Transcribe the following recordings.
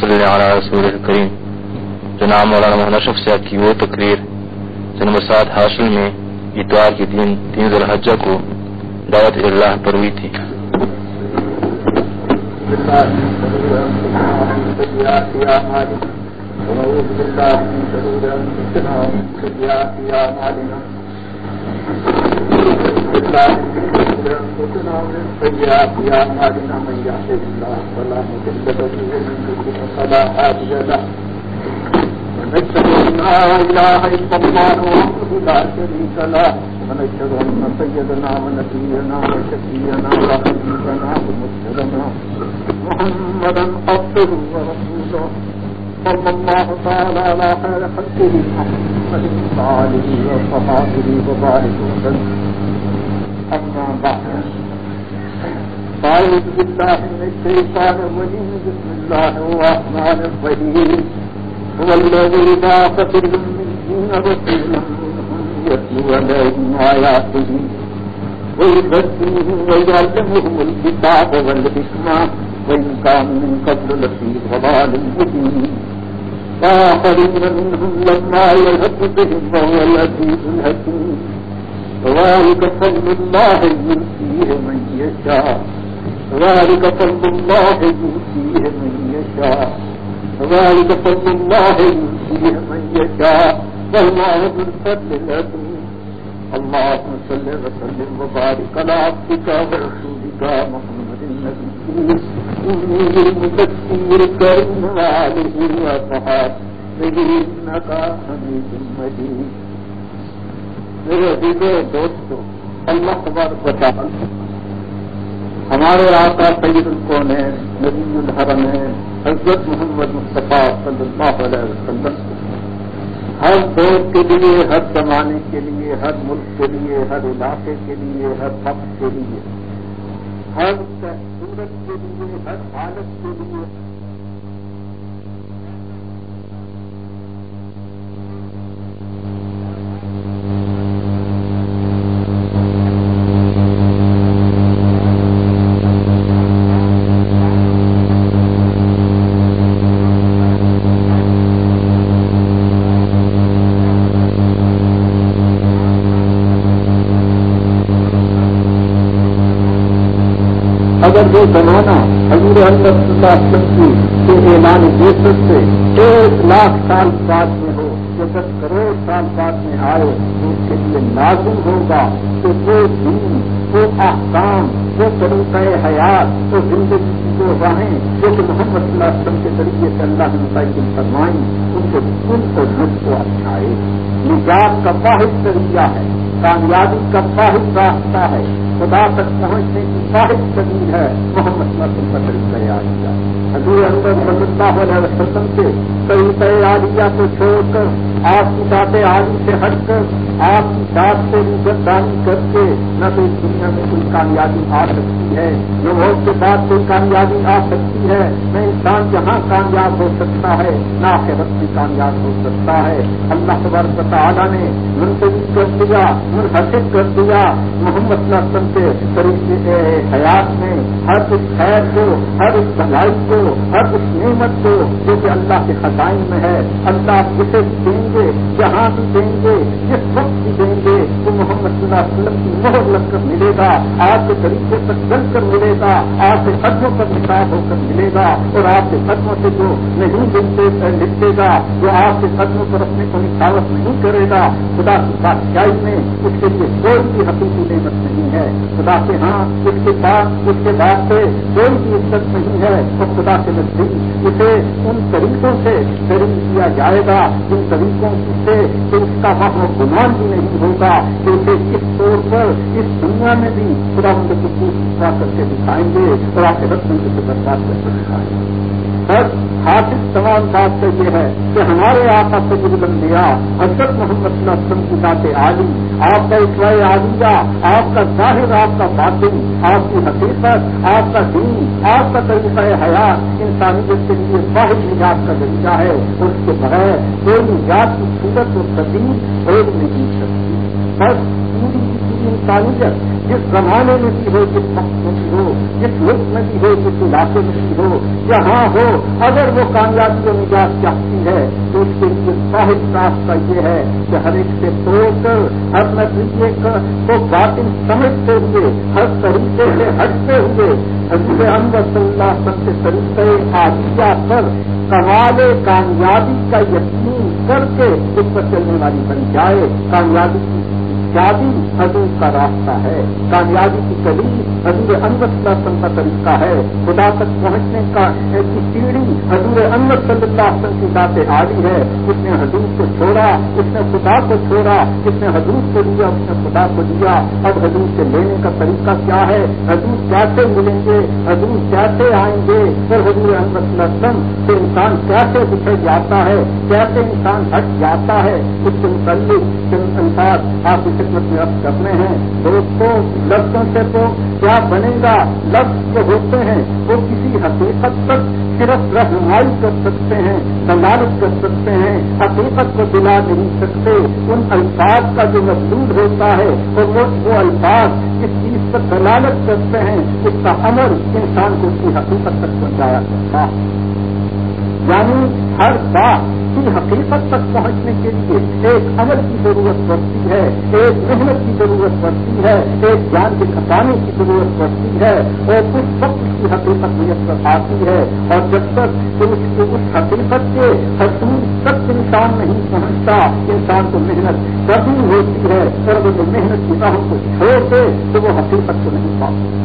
صلی علی رسول کریم۔ جناب مولانا محمد اشرف صاحب کی وہ تقریر جنم سات حاصل میں اتوار کے دن تین ذوالحجہ کو دعوت اللہ پر ہوئی تھی۔ ومن ونشهد ان سيدنا ونبينا وشفينا وحبيبنا ومرسلنا محمدا عبده ورسوله. صلى الله تعالى على خير خلقه محمد وآله وصحابه وبارك وسلم. أما بعد فأعوذ بالله من الشيطان الرجيم، بسم الله الرحمن الرحيم۔ هو الذي بعث في الأميين رسولا يتلو عليهم آياته ويزكيهم ويعلمهم الكتاب والحكمة، وإن كانوا من قبل لفي ضلال مبين۔ وآخرين منهم لما يلهج بهم وهو العزيز الحكيم۔ ذلك فضل الله يؤتيه من يشاء. ذلك فضل الله يؤتيه من يشاء. ذلك فضل الله يؤتيه من يشاء. والله ذو الفضل العظيم. اللهم صل وسلم وبارك على عبدك ورسولك محمد النبي وصحابه إنك حميد مجيد میرے عزیزے دوستو اللہ تبارک تعالی ہمارے آقا سید الکون ہے نبی الحرم ہے حضرت محمد مصطفیٰ صلی اللہ علیہ وسلم ہر دور کے لیے، ہر زمانے کے لیے، ہر ملک کے لیے، ہر علاقے کے لیے، ہر وقت کے لیے، ہر صورت کے لیے، ہر حالت کے لیے اگر وہ زمانہ حضور اللہ صلی اللہ علیہ وسلم کی اعلان جیسر سے ایک لاکھ سال بعد میں ہو، جو دس کروڑ سال بعد میں آئے تو اس کے لیے لازم ہوگا کہ وہ دین، وہ احکام، وہ طریقہ حیات، وہ زندگی کی جو راہیں جو کہ محمد صلی اللہ علیہ وسلم کے طریقے سے اللہ نے متعین فرمائیں ان کو دل کو مجھ کو اچھائے۔ نجات کا واحد طریقہ ہے، کامیابی کا واحد راستہ ہے۔ خدا تک پہنچنے کی واحد زمین ہے۔ محمد صلی کا طریقہ عالیہ حضور اندر صلی اللہ علیہ وسلم سے طریقہ عالیہ کو چھوڑ کر آپ کی ذات عالی سے ہٹ کر آپ کی ذات سے مجردانی کر کے نہ تو اس دنیا میں کوئی کامیابی آ سکتی ہے، نہ موت کے بعد کوئی کامیابی آ سکتی ہے۔ نہ انسان جہاں کامیاب ہو سکتا ہے، نہ آخرت بھی کامیاب ہو سکتا ہے۔ اللہ تبارک تعالیٰ نے منتظر کر دیا، منحصر کر دیا۔ محمد کے طریقے حیات میں ہر اس خیر کو، ہر اس بھلائی کو، ہر اس نعمت کو جو کہ اللہ کے خزائن میں ہے، اللہ جسے دیں گے، جہاں بھی دیں گے، جس وقت بھی دیں گے تو محمد اللہ علیہ وسلم کی مہر لگ کر ملے گا، آپ کے طریقے پر چل کر ملے گا، آپ کے قدموں پر نصاب ہو کر ملے گا، اور آپ کے قدموں سے جو نہیں لکھتے لکھتے گا جو آپ کے قدموں پر اپنے کو نکاوت نہیں کرے گا۔ خدا کی بادشاہی میں؟ اس کے لیے کوئی بھی حقیقی نعمت نہیں ہے۔ خدا کے ہاں اس کے بعد، اس کے بعد سے کوئی بھی عزت نہیں ہے۔ تو خدا کے نزدیک اسے ان طریقوں سے شریک کیا جائے گا، جن طریقوں سے کا اس کا گمان بھی نہیں ہوگا کہ اسے کس طور پر اس دنیا میں بھی خدا ان کو پورا کر کے دکھائیں گے اور آپ کے رسم سے برباد کر کے دکھائیں گے۔ بس حاصل تمام بات تو یہ ہے کہ ہمارے آپ سے بلند دیا حضرت محمد صلی اللہ علیہ وسلم کی باتیں عالی آپ کا اطلاع عالیہ آپ کا ظاہر، آپ کا باطن، آپ کی حقیقت، آپ کا دین، آپ کا طریقہ حیات انسانیت کے لیے واحد نجات کا ذریعہ ہے، اس کے بغیر کوئی نجات کی صورت و تدیم ہو نہیں سکتی۔ بس پوری انسانیت جس زمانے میں بھی ہو، جس وقت میں بھی ہو جس ملک میں بھی ہو، جس علاقے میں بھی ہو، جہاں ہو، اگر وہ کامیابی و نجات چاہتی ہے، تو اس کے لیے صاحب راستہ یہ ہے کہ ہر ایک سے توڑ کر ہر نتیجے کو باطن سمجھتے ہوئے، ہر طریقے سے ہٹتے ہوئے حضور احمد صلی اللہ سب سے طریقے آدیا پر کمال کامیابی کا یقین کر کے اس پر چلنے والی بن جائے۔ کامیابی کی کامیابی حضور کا راستہ ہے۔ کامیابی کی کبھی حضور انگت وسلم کا طریقہ ہے، خدا تک پہنچنے کا ایسی سیڑھی حضور انگت صلی اللہ وسلم کی بات عالی ہے۔ اس نے حضور کو چھوڑا، اس نے خدا کو چھوڑا، اس نے حضور کو لیا اس نے خدا کو دیا۔ اب حضور سے لینے کا طریقہ کیا ہے؟ حضور کیسے ملیں گے؟ حضور کیسے آئیں گے؟ پھر حضور احمد وسلم سے انسان کیسے بچھڑ جاتا ہے؟ کیسے انسان ہٹ جاتا ہے؟ اس کے متعلق انسان آپ اسے خدمت میں اب کرنے ہیں دوستوں لفظوں سے تو کیا بنے گا، لفظ جو ہوتے ہیں، وہ کسی حقیقت تک صرف رہنمائی کر سکتے ہیں دلالت کر سکتے ہیں، حقیقت کو دلا نہیں سکتے۔ ان الفاظ کا جو مقصود ہوتا ہے تو وہ الفاظ کس چیز پر دلالت کرتے ہیں، اس کا عمل انسان کو اس کی حقیقت تک پہنچایا کرتا یعنی ہر بات کی حقیقت تک پہنچنے کے لیے ایک عمل کی ضرورت پڑتی ہے، ایک محنت کی ضرورت پڑتی ہے، ایک جان کے کھپانے کی ضرورت پڑتی ہے اور اس وقت کی حقیقت میسر آتی ہے اور جب تک اس حقیقت کے حصول تک انسان نہیں پہنچتا، انسان کو محنت کرنی ہوتی ہے اور وہ محنت کی راہ کو چھوڑ دے تو وہ حقیقت کو نہیں پاتا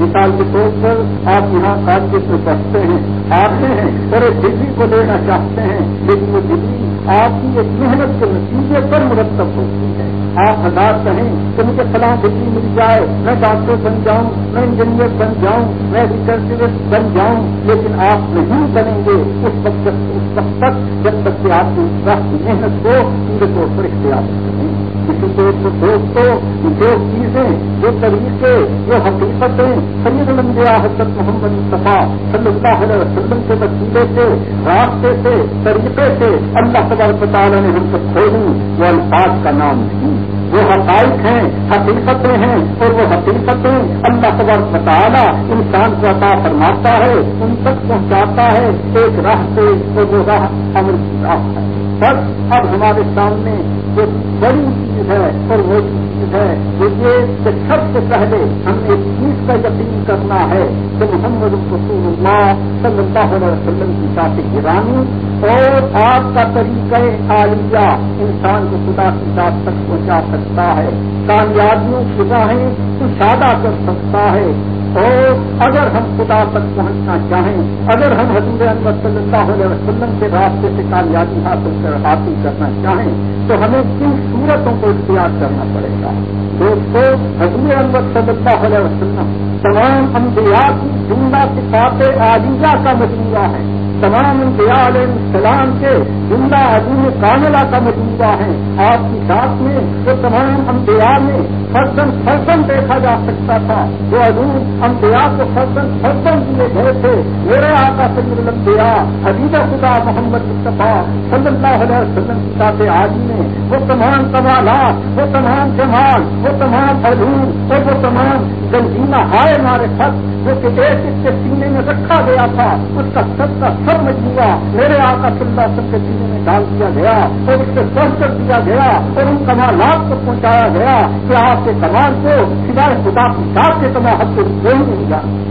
مثال کے طور پر آپ یہاں کالج میں پڑھتے ہیں، آتے ہیں اور ایک ڈگری کو لینا چاہتے ہیں، لیکن وہ ڈگری آپ کی ایک محنت کے نتیجے پر مرتب ہوتی ہے۔ آپ ہزار کہیں کہ مجھے فلاں ڈگری مل جائے، میں ڈاکٹر بن جاؤں، میں انجینئر بن جاؤں، میں ریسرچ بن جاؤں، لیکن آپ نہیں بنیں گے اس وقت اس وقت تک جب تک کہ آپ کی محنت کو پورے طور پر اختیار کریں۔ دوستوں جو چیزیں، جو طریقے، جو حقیقتیں سید المبیا حضرت محمد مصطفیٰ صلی اللہ علیہ وسلم کے وسیلے سے، راستے سے، طریقے سے اللہ تبارک تعالیٰ نے ہم سے کھولی وہ الفاظ کا نام نہیں۔ وہ حقائق ہیں، حقیقتیں ہیں اور وہ حقیقتیں اللہ تبارک تعالیٰ انسان کو عطا فرماتا ہے، ان تک پہنچاتا ہے، ایک راہ سے اور وہ راہ امر کی راہ ہے۔ بس اب ہمارے سامنے جو بڑی چیز ہے اور وہ چیز ہے وہ یہ کہ سب سے پہلے ہم نے ایک چیز کا یقین کرنا ہے کہ محمد رسول اللہ صلی اللہ علیہ وسلم کی ساتھ گرانی اور آپ کا طریقہ عالیہ انسان کو خدا کی ساتھ تک پہنچا سکتا ہے۔ کامیابیوں کی راہیں کشادہ کر سکتا ہے۔ اور اگر ہم خدا تک پہنچنا چاہیں، اگر ہم حضور احمد صلی اللہ علیہ وسلم کے راستے سے کامیابی حاصل کر حاصل کرنا چاہیں، تو ہمیں کن صورتوں کو اختیار کرنا پڑے گا؟ دوستو، حضور احمد صلی اللہ علیہ وسلم تمام انبیاء کی جملہ کتابیں عالیہ کا مجموعہ ہے تمام انبیاء علیہ السلام کے زندہ عظیم کاملہ کا مجموعہ ہے آپ کی ساتھ میں جو تمام انبیاء میں فرسن فرسن دیکھا جا سکتا تھا۔ جو عظیم انبیاء کو فرسن فرسن دیے گئے تھے۔ میرے آقا صلی الانبیاء، حبیب خدا محمد مصطفیٰ صلی اللہ علیہ وسلم کی ساتھ آج میں وہ تمام کمالات، وہ تمام جمال، وہ تمام علوم اور وہ تمام گنجینا ہائے مارے خط، جو کہ ایک اس کے سینے میں رکھا گیا تھا، اس کا سب کا سب مجموعہ میرے آقا صلی اللہ سب کے سینے میں ڈال دیا گیا اور اس سے بڑھ کر دیا گیا اور ان کمالات کو پہنچایا گیا کہ آپ کے کمال کو سوائے خدا کی ساتھ کے کما حد کو کوئی نہیں جانا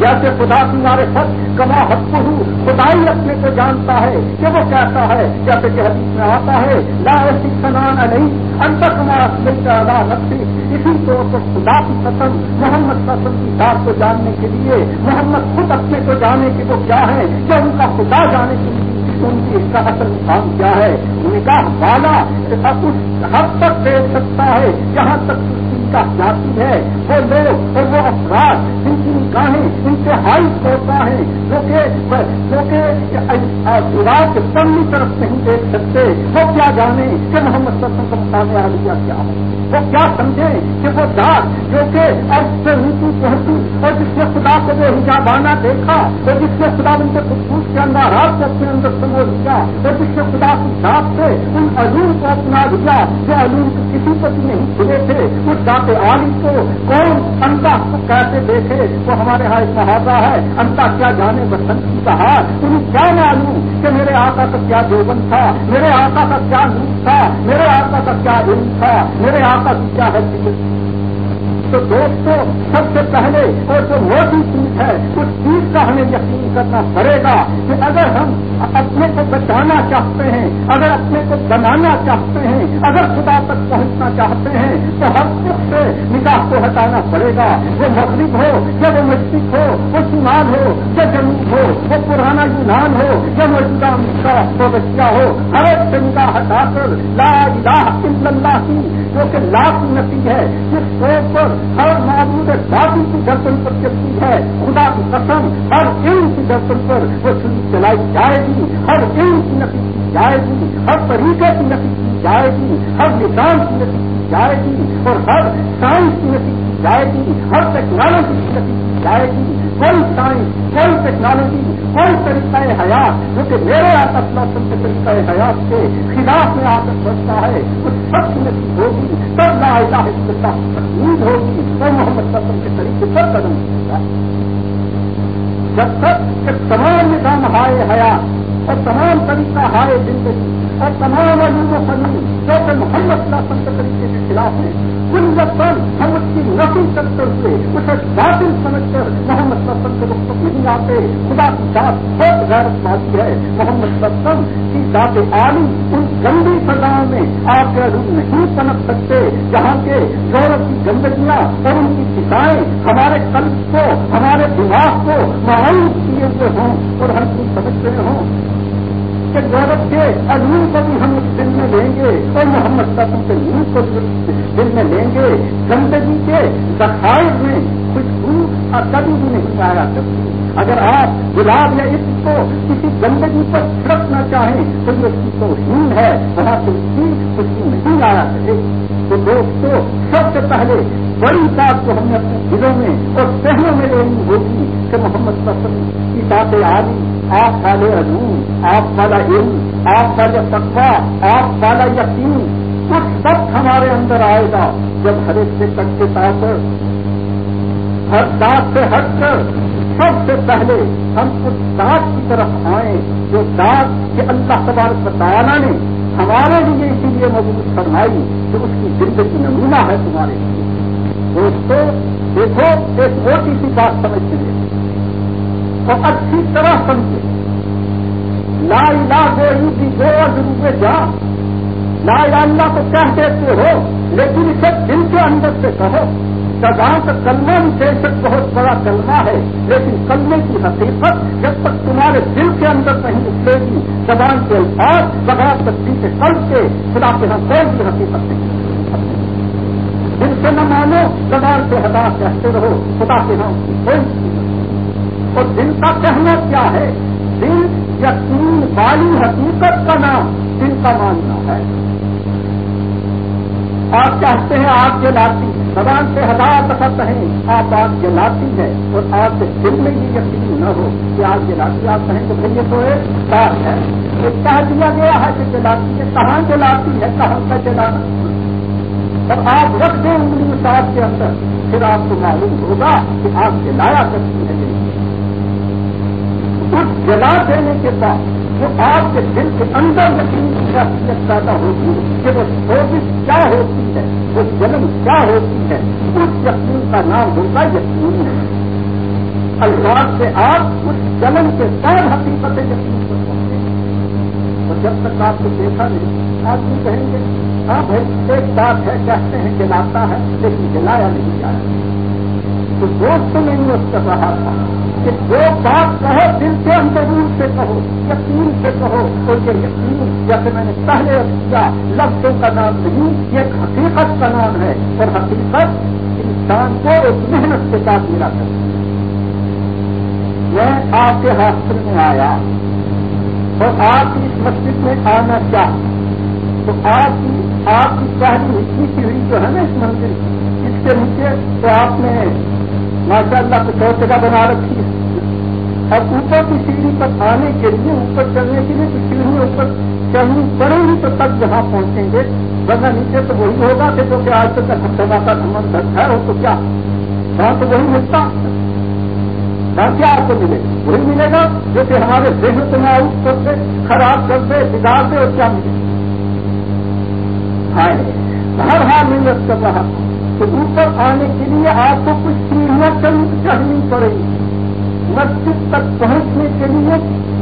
جیسے خدا تمہارے سچ کما حق ہوں، خدائی اپنے کو جانتا ہے کہ وہ کہتا ہے جیسے کہ حدیث میں آتا ہے، لا ایسی سنانا نہیں انتر تمہارا سمجھ کا ادا رکھتی اسی طور پر خدا کی قسم، محمد قسم کی بات کو جاننے کے لیے، محمد خود اپنے کو جانے کی وہ کیا ہے کہ ان کا خدا جانے کے لیے ان کی اس کا اصل مقام کیا ہے۔ نکاح والا اس حد تک دیکھ سکتا ہے، جہاں تک کا جاتی ہے۔ وہ لوگ اور وہ افراد، جن کی کی نگاہیں ہے۔ جو کہ رات طرف نہیں دیکھ سکتے، وہ کیا جانے کہ محمد صلی اللہ علیہ وسلم کا کیا؟ ہے وہ کیا سمجھے کہ وہ دار جو کہ ارد سے اونچی پہنچی اور جس نے خدا کو وہ ہجابانہ دیکھا اور جس نے خدا ان کے خصوص کے اندر رات کو اپنے اندر سمجھ دیا اور جس نے خدا کی ذات سے ان علوم کو اپنا دیا جو علوم کسی پر نہیں کھلے تھے، اس ذات عالم کو کون انتا کیسے دیکھے؟ وہ ہمارے یہاں ایک محاذہ ہے، انتا کیا جانے بسنت کی کہا انہیں کیا معلوم کہ میرے آقا کا کیا دیوبند تھا؟ میرے آقا کا کیا نوٹ تھا؟ میرے آقا کا کیا علم تھا؟ میرے آقا کی کیا ہے تو دوستوں، سب سے پہلے اور جو موٹی چیز ہے، اس چیز کا ہمیں یقین کرنا پڑے گا کہ اگر ہم اپنے کو بچانا چاہتے ہیں، اگر اپنے کو بنانا چاہتے ہیں، اگر خدا تک پہنچنا چاہتے ہیں، تو ہر سب سے نگاہ کو ہٹانا پڑے گا۔ وہ مغرب ہو، یا وہ مشرق ہو، وہ شمال ہو، یا جنوب ہو، وہ پرانا یونان ہو، یا موجودہ کا بچہ ہو، ہر ایک سے نگاہ ہٹا کر لا الہ الا اللہ کی جو کہ لاکھ نتی ہے، جس پر ہر معبود دادی کی گردن پر چلتی ہے، خدا کی قسم، ہر علم کی گردن پر وہ چلائی جائے گی، ہر علم کی نفی کی جائے گی، ہر طریقے کی نفی کی جائے گی، ہر نظام کی نفی کی جائے گی اور ہر سائنس کی نفی کی جائے گی، ہر ٹیکنالوجی کی نفی کی جائے گی۔ کوئی سائنس کوئی ٹیکنالوجی کوئی طریقہ حیات جو کہ میرے آسم کے طریقہ حیات کے خلاف میں آ کر بچتا ہے، اس سخت کی ہوگی، تب لا الہ الا تقلید ہوگی تو محمد وسلم کے طریقے پر قدم گا۔ جب تک کہ تمام نظام ہائے حیات اور تمام طریقہ ہائے زندگی اور تمام علوم و فنون جو کہ محمد اللہ کے طریقے کے خلاف ہیں کل وقت ہم اس کی نفی کرتے ہوئے اسے باطل سمجھ کر محمد صلی کے وقت نہیں آتے۔ خدا کی ذات بہت غیرت بازی ہے۔ محمد صلی کی ذات عالم ان گندی سزاؤں میں آپ کے علوم نہیں پنپ سکتے، جہاں کے گورو کی گندگیاں اور ان کی سزائیں ہمارے قلب کو، ہمارے دماغ کو معاون کیے ہوئے ہوں اور ہم کو سمجھ رہے ہوں۔ کہ گورت کے علوم کو بھی ہم اس دل میں لیں گے اور محمد صاحب کے نور کو بھی دل میں لیں گے۔ گندگی کے ذخائر میں خوشبو کبھی بھی نہیں پایا کرتی اگر آپ گلاب یا اس کو کسی گندگی پر چھڑکنا چاہیں تو یہ اس کی توہین ہے۔ وہاں سے اس کی نہیں آیا کرے تو دوستوں سب سے پہلے بڑی بات کو ہم نے اپنے دلوں میں اور سہنوں میں لینی ہوگی کہ محمد صاحب کی باتیں آدھی آپ والے علوم آپ والا علم، آپ والا تقوا آپ والا یقین، کچھ سب ہمارے اندر آئے گا جب ہر ایک سے کٹے پر ہر دانت سے ہٹ کر، سب سے پہلے ہم اس دانت کی طرف آئیں جو دانت کے اللہ تبارک بتانا نے ہمارے لیے اسی لیے مضبوط فرمائی کہ اس کی زندگی نمونہ ہے تمہارے لیے۔ دوستوں دیکھو، ایک موٹی سی بات سمجھ لیے۔ تو اچھی طرح سمجھے لا الہ گو کی دو روپے جا۔ لا الہ اللہ کو کہہ دیتے ہو، لیکن اسے دل کے اندر سے کہو۔ جہاں کا کلمہ بے شک بہت بڑا کلمہ ہے، لیکن کلمے کی حقیقت جب تک تمہارے دل کے اندر نہیں اترے گی، زبان کے الفاظ بغیر تکتی کے کل کے خدا کے یہاں کوئی بھی حقیقت نہیں۔ دل سے نہ مانو، زبان سے ہدا کہتے رہو، خدا کے یہاں کوئی اور دل کا کہنا کیا ہے؟ دل یقین والی حقیقت کا نام دل کا ماننا ہے۔ آپ چاہتے ہیں آپ جلاتی زبان سے ہزار دفعہ کہیں آپ آگ جلاتی ہے اور آپ کے دل میں یہ یقین نہ ہو کہ آگ جلاتی، آپ کہیں تو بھائی یہ تو ایک ہے۔ یہ کہہ دیا گیا ہے کہ جلاتی ہے کہاں جلاتی ہے، کہاں کا جلانا؟ اور آپ رکھ دیں انگلی صاحب کے اندر، پھر آپ کو معلوم ہوگا کہ آپ جلایا کرتی ہے اس جلا دینے کے بعد جو آپ کے دل کے اندر یقین کی شخصیت پیدا ہوگی کہ وہ سوزش کیا ہوتی ہے، وہ جنم کیا ہوتی ہے، اس یقین کا نام ہوگا یقین۔ ہے الفاظ سے آپ اس جنم کے سب حقیقت یقین کر سکتے ہیں۔ اور جب تک آپ کو دیکھا نہیں، آپ بھی کہیں گے ہاں بھائی ایک بات ہے، کہتے ہیں جلاتا ہے، لیکن جلایا نہیں جا رہا تو دوست میں نے اس کر رہا تھا کہ جو بات کہو دل کے اندرون سے کہو، یقین سے کہو تو یہ یقین، جیسے میں نے پہلے کیا لفظوں کا نام نہیں، یہ ایک حقیقت کا نام ہے، اور حقیقت انسان کو ایک محنت کے ساتھ ملا کرتی ہے آپ کے ہاسپٹل میں آیا، اور آپ اس مسجد میں آنا چاہ تو آپ کی آپ کی پہلی اتنی کی ہوئی جو ہے نا اس مندر، اس کے نیچے تو آپ نے ماشاء اللہ کچھ اور جگہ بنا رکھی ہے۔ اب اوپر کی سیڑھی پر آنے کے لیے، اوپر چلنے کے لیے تو سیڑھی اوپر چلنی پڑے گی تو تک جہاں پہنچیں گے۔ ورنہ نیچے تو وہی ہوگا کہ جو کہ آج تک ہفتہ کا سمن تک ہے تو کیا؟ وہاں تو وہی ملتا وہاں کیا آپ کو ملے؟ گا وہی ملے گا جو کہ ہمارے ذہن کو آؤٹ کرتے خراب کرتے بگاڑ دے اور کیا ملے؟ گا ہر ہر محنت کر رہا ہوں۔ تو اوپر آنے کے لیے آپ کو کچھ سیڑھیاں چڑھنی پڑے گی مسجد تک پہنچنے کے لیے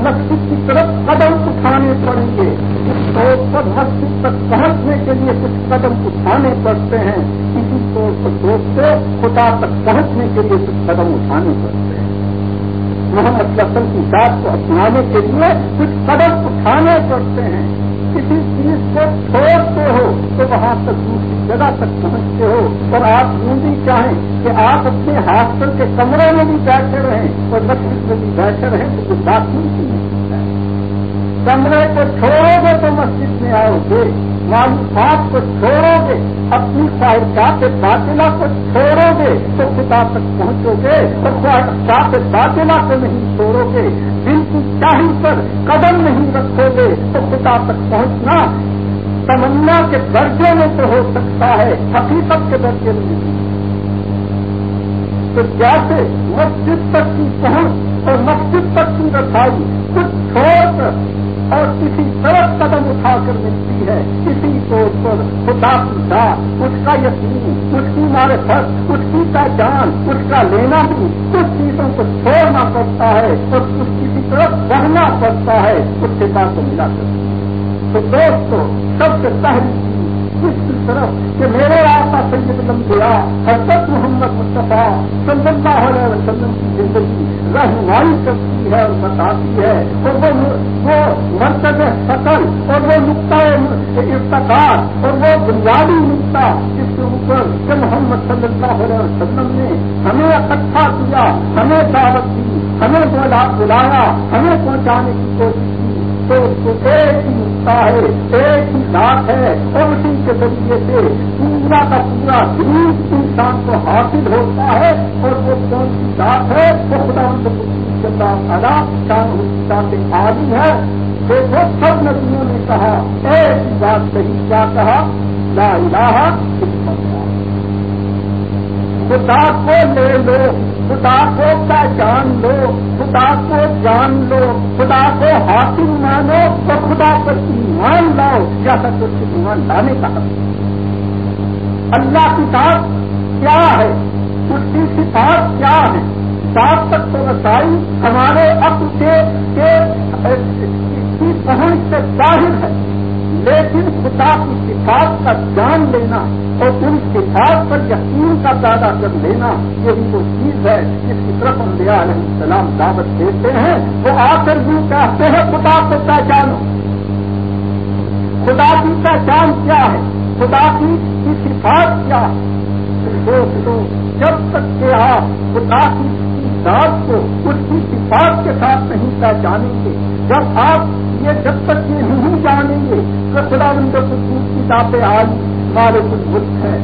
مسجد کی طرف قدم اٹھانے پڑیں۔ گے اس طور پر مسجد تک پہنچنے کے لیے کچھ قدم اٹھانے پڑتے ہیں۔ اسی طور پر دوستوں خدا تک پہنچنے کے لیے کچھ قدم اٹھانے پڑتے ہیں۔ محمد رسم کی بات کو اپنانے کے لیے کچھ قدم اٹھانے پڑتے ہیں۔ کسی چیز کو چھوڑتے ہو تو وہاں تک دوسری جگہ تک پہنچتے ہو اور آپ یوں بھی چاہیں کہ آپ اپنے ہاسپٹل کے کمرے میں بھی بیٹھے رہیں اور مسجد میں بھی بیٹھے رہیں تو کچھ بات نہیں۔ کمرے کو چھوڑو گے تو مسجد میں آؤ گے۔ معلومات کو چھوڑو گے، اپنی خواہشات باطلا کو چھوڑو گے، تو خدا تک پہنچو گے، اور خواہشات باطلا کو نہیں چھوڑو گے۔ دل کی چاہی پر قدم نہیں رکھو گے، تو خدا تک پہنچنا تمنا کے درجے میں تو ہو سکتا ہے، حقیقت کے درجے میں نہیں۔ تو جیسے مسجد تک کی پہنچ اور مسجد تک کی رسائی کچھ چھوڑ کر اور کسی طرف قدم اٹھا کر ملتی ہے۔ کسی طور پر خدا کی ذات، اس کا یقین، اس کی معرفت، اس کی پہچان، اس کا لینا بھی کچھ چیزوں کو چھوڑنا پڑتا ہے اور کچھ کسی طرف بڑھنا پڑتا ہے، اس کے کو ملا کر۔ تو دوستو، سب سے پہلی اس کی طرف کہ میرے آقا سید لمبیا حضرت محمد مصطفیٰ صلی اللہ علیہ وسلم کی زندگی رہنمائی کرتی ہے اور بتاتی ہے اور وہ مرکز فصل اور وہ نقطۂ افتخار اور وہ بنیادی نقطہ جس کے اوپر کہ محمد صلی اللہ علیہ وسلم نے ہمیں اکٹھا کیا، ہمیں دعوت دی، ہمیں بلایا، ہمیں پہنچانے کی کوشش کی۔ تو اس کو ایک ہی نقطہ ہے، ایک ہی ذات ہے۔ اور اسی کے ذریعے سے پورا کا پورا دین انسان کو حاصل ہوتا ہے۔ اور وہ کون سی ذات ہے؟ وہ خدا چندہ ادا، شان سے عادی ہے۔ دیکھو، سب ندیوں نے کہا ایک ہی بات صحیح کیا کہا؟ لا الہ خدا کو لے لو، خدا کو پہچان لو، خدا کو جان لو، خدا کو حاصل مانو تو خدا پر ایمان لاؤ یا تک اس ایمان لانے کا اللہ کی کیا ہے؟ اس کی صفات کیا ہے سات تک تو رسائی ہمارے عقل کے پہنچ سے ظاہر ہے۔ لیکن خدا کی صفات کا جان لینا اور ان صفات پر یقین کا پیدا کر لینا یہی وہ چیز ہے جس کی طرف انبیاء علیہ السلام دعوت دیتے ہیں۔ وہ آ کر بھی کہتے ہیں، خدا کو پہچانو۔ خدا کی پہچان کیا ہے؟ خدا کی صفات کیا ہے؟ دوستوں جب تک کہ آپ خدا کی ذات کو اس کی صفات کے ساتھ نہیں پہچانیں گے، جب آپ یہ جب تک یہ نہیں جانیں گے کہ خدا بند کی ذات آج ہمارے کچھ ہے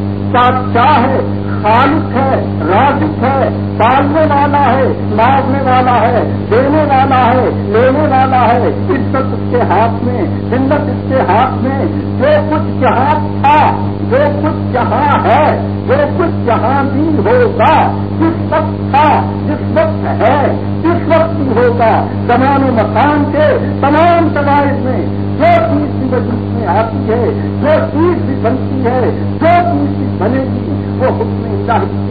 چاہ ہے، خالق ہے، رازق ہے، پالنے والا ہے، مارنے والا ہے، دینے والا ہے، لینے والا ہے، عزت اس کے ہاتھ میں جنت اس کے ہاتھ میں، جو کچھ جہاں تھا، جو کچھ جہاں ہے، جو کچھ جہاں بھی ہوگا، جس وقت تھا، جس وقت ہے، جس وقت بھی ہوگا، تمام مکان کے، تمام سوائد میں، جو چیز بھی وجود میں آتی ہے۔ جو چیز بھی بنتی ہے، جو چیز بھی بنے گی وہ حکم الہی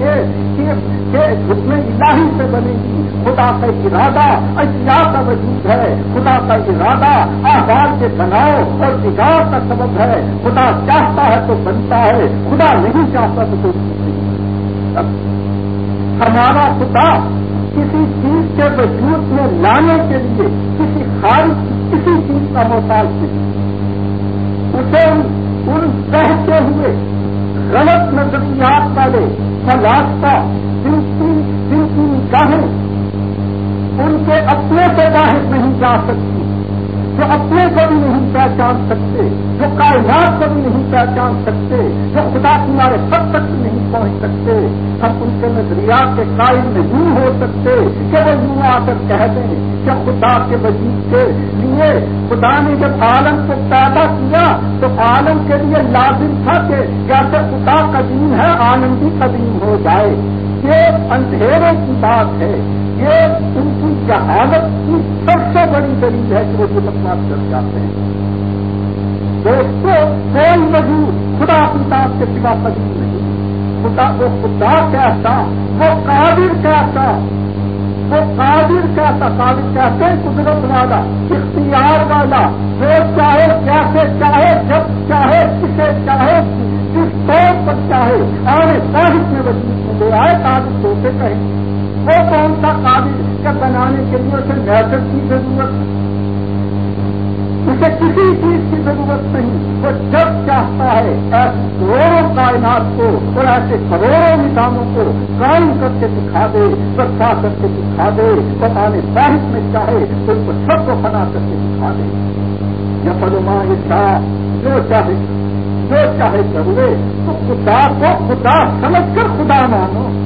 کے حکم الہی سے بنے گی خدا کا ارادہ اشیاء کا وجود ہے۔ خدا کا ارادہ آزاد کے بناؤ اور بگاڑ کا سبب ہے۔ خدا چاہتا ہے تو بنتا ہے، خدا نہیں چاہتا تو کوئی ہمارا خدا کسی چیز کے وجود میں لانے کے لیے، کسی خارج کسی چیز کا محتاج نہیں۔ اسے ان بہتے ہوئے غلط نظریات والے کا راستہ جن کی جن کی نگاہیں ان کے اپنے سے باہر نہیں جا سکتی، جو اپنے کو بھی نہیں پہچان سکتے، جو کائنات کو بھی نہیں پہچان سکتے، جو خدا تمہارے سب تک نہیں پہنچ سکتے، ہم ان کے نظریات کے قائم نہیں ہو سکتے کہ وہ یوں آ کر کہہ دیں کہ خدا کے وجود کے لیے خدا نے جب عالم کو پیدا کیا، تو عالم کے لیے لازم تھا کہ جیسے خدا قدیم ہے عالم بھی قدیم ہو جائے۔ یہ اندھیرے کی بات ہے۔ یہ ان کی جہالت کی سب سے بڑی دلیل ہے کہ وہ یہ کر جاتے ہیں۔ دوستوں کوئی وجود خدا کتاب کے سوا قدیم نہیں۔ خدا، وہ خدا کیسا، وہ قابل کیسا وہ قابل کیسا قابل کیسے قدرت والا اختیار والا جو چاہے کیسے چاہے، جب چاہے، کسے چاہے، جس طور پر چاہے اور صاحب میں وسیع آئے قابل ہوتے کہیں وہ کون سا قابل کا بنانے کے لیے اسے میتھڈ کی ضرورت ہے۔ اسے کسی چیز کی ضرورت نہیں، وہ جب چاہتا ہے ایسے کروڑوں کائنات کو، اور ایسے کروڑوں نظاموں کو قائم کر کے دکھا دے برسا کر کے دکھا دے بتانے باہر میں چاہے، تو ان کو سب کو بنا کر کے دکھا دے۔ یا پلوما یہ جو چاہے جو چاہے ضرورے، تو خدا کو خدا سمجھ کر خدا مانو۔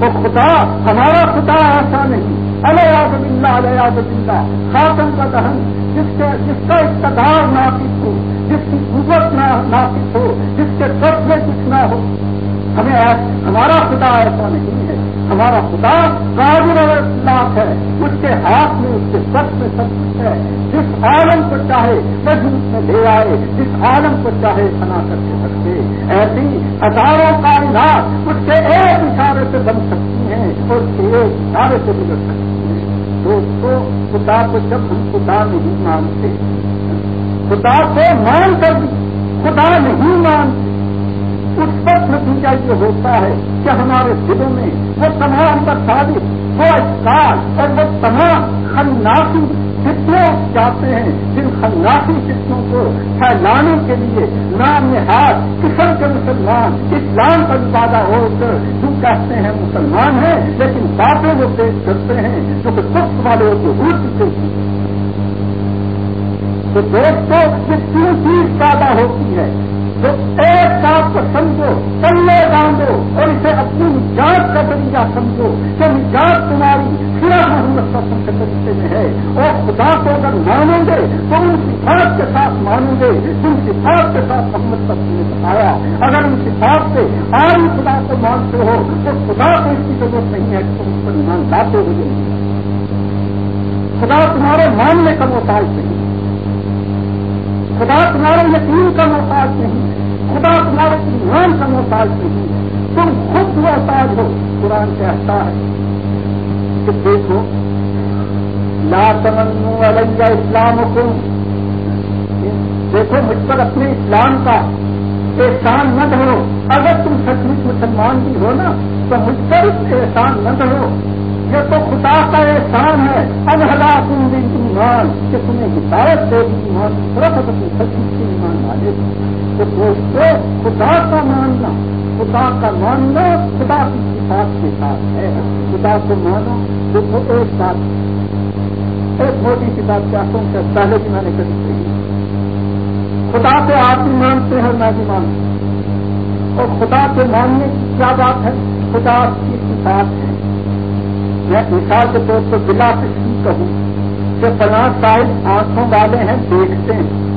تو خدا، ہمارا خدا ایسا نہیں۔ الیاز بلّہ الیاز خاتم کا دہن۔ جس کے جس کا اقتدار ناقص ہو، جس کی قوت ناقص ہو، جس کے سب میں کچھ نہ ہو۔ ہمیں ہمارا خدا ایسا نہیں ہے۔ ہمارا خدا قابل اللہ ہے۔ اس کے ہاتھ میں، اس کے سب میں سب کچھ ہے۔ جس عالم کو چاہے، وجود میں لے آئے۔ جس عالم کو چاہے بنا کر کے سکتے ایسی ہزاروں کائنات اس کے ایک اشارے سے بن سکتی ہیں اور اس کے ایک اشارے سے گزر سکتی ہیں۔ دوستوں، خدا کو جب ہم خدا نہیں مانتے، خدا کو مان کر خدا نہیں مانتے، اس وقت نتیجہ یہ ہوتا ہے کہ ہمارے دلوں میں وہ تمام ثابت وہ اسکار اور وہ تمام خناسی فتنے جاتے ہیں جن خناسی قسموں کو پھیلانے کے لیے نام نہاد قسم کے مسلمان، اسلام کا پیدا ہو کر۔ جو کہتے ہیں مسلمان ہیں، لیکن باتیں وہ پیش کرتے ہیں جو کہ سخت والے کو اٹھ چکے ہیں۔ تو دوستوں یہ تین چیز پیدا ہوتی ہے؟ تو ایک بات کو سمجھو، پلے باندھو اور اسے اپنی نجات کا طریقہ سمجھو کہ نجات تمہاری صرف محمد سسم کے طریقے میں ہے۔ اور خدا کو اگر مانو گے تو ان صفات کے ساتھ مانو گے۔ جن صفات کے ساتھ محمد سسم نے بتایا۔ اگر ان صفات سے آئی خدا کو مانتے ہو تو خدا کو اس کی ضرورت نہیں ہے کہ تم اس پر ایمان لاتے ہوئے خدا تمہارے ماننے کا محتاج نہیں۔ خدا تمہارے یقین کا محتاج نہیں، خدا تمہارے ایمان کا محتاج نہیں۔ تم خود محتاج ہو، قرآن کہتا ہے۔ کہ دیکھو، لا تمنو علیہ اسلام کو دیکھو، مجھ پر اپنے اسلام کا احسان نہ دھو اگر تم سچ مچ مسلمان بھی ہو نا، تو مجھ پر احسان نہ دھو یہ تو خدا کا احسان ہے۔ انہلا تم بھی ایمان کہ دے دی ایمان کی طرف اگر تم سچی سے ایمان والے۔ تو دوستو، خدا کا ماننا خدا کا ماننا خدا کی کتاب کے ساتھ ہے۔ خدا کو مانو دیکھو ایک ساتھ۔ ایک موٹی کتاب کیا تم سے، پہلے بھی میں نے کبھی کہی۔ خدا سے آپ بھی مانتے ہیں میں بھی مانتا اور خدا سے ماننے کی کیا بات ہے؟ خدا کی کتاب ہے۔ میں مثال کے طور پر بلا کسی کہوں۔ کہ فلاں صاحب آنکھوں والے ہیں، دیکھتے ہیں۔